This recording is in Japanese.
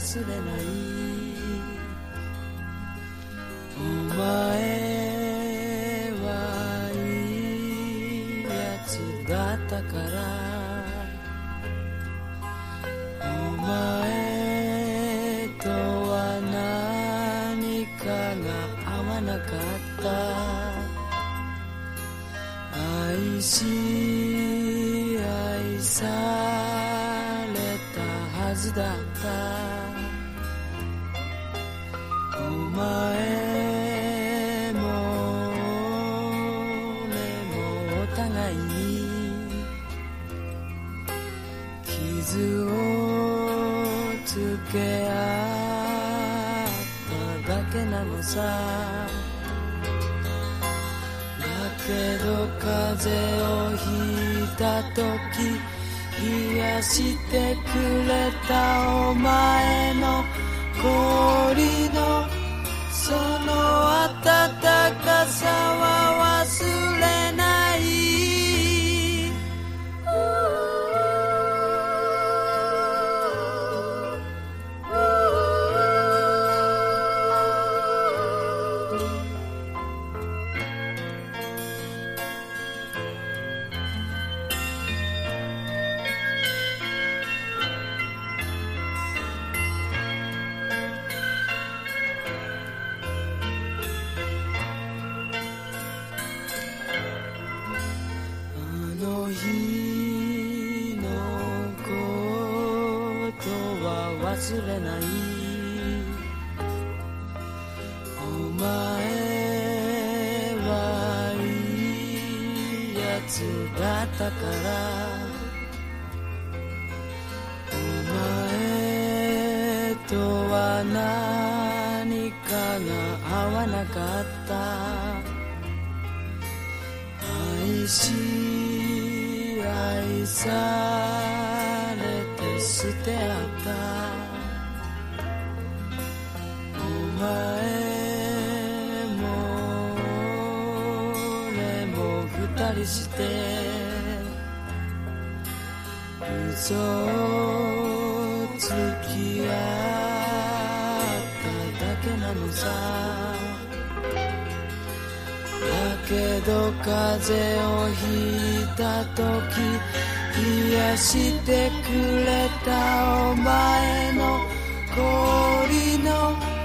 忘れないお前はいいやつだったから。お前とは何かが合わなかった。愛し愛さずだった。お前も俺もお互いに傷をつけ合っただけなのさ。だけど風邪をひいた時冷やしてくれたお前の氷日のことは忘れないお前はいいやつだったからお前とは何かが合わなかった。愛しされて捨て合った。お前も俺も二人して嘘つき合っただけなのさ。だけど風邪をひいた時癒してくれたお前の氷の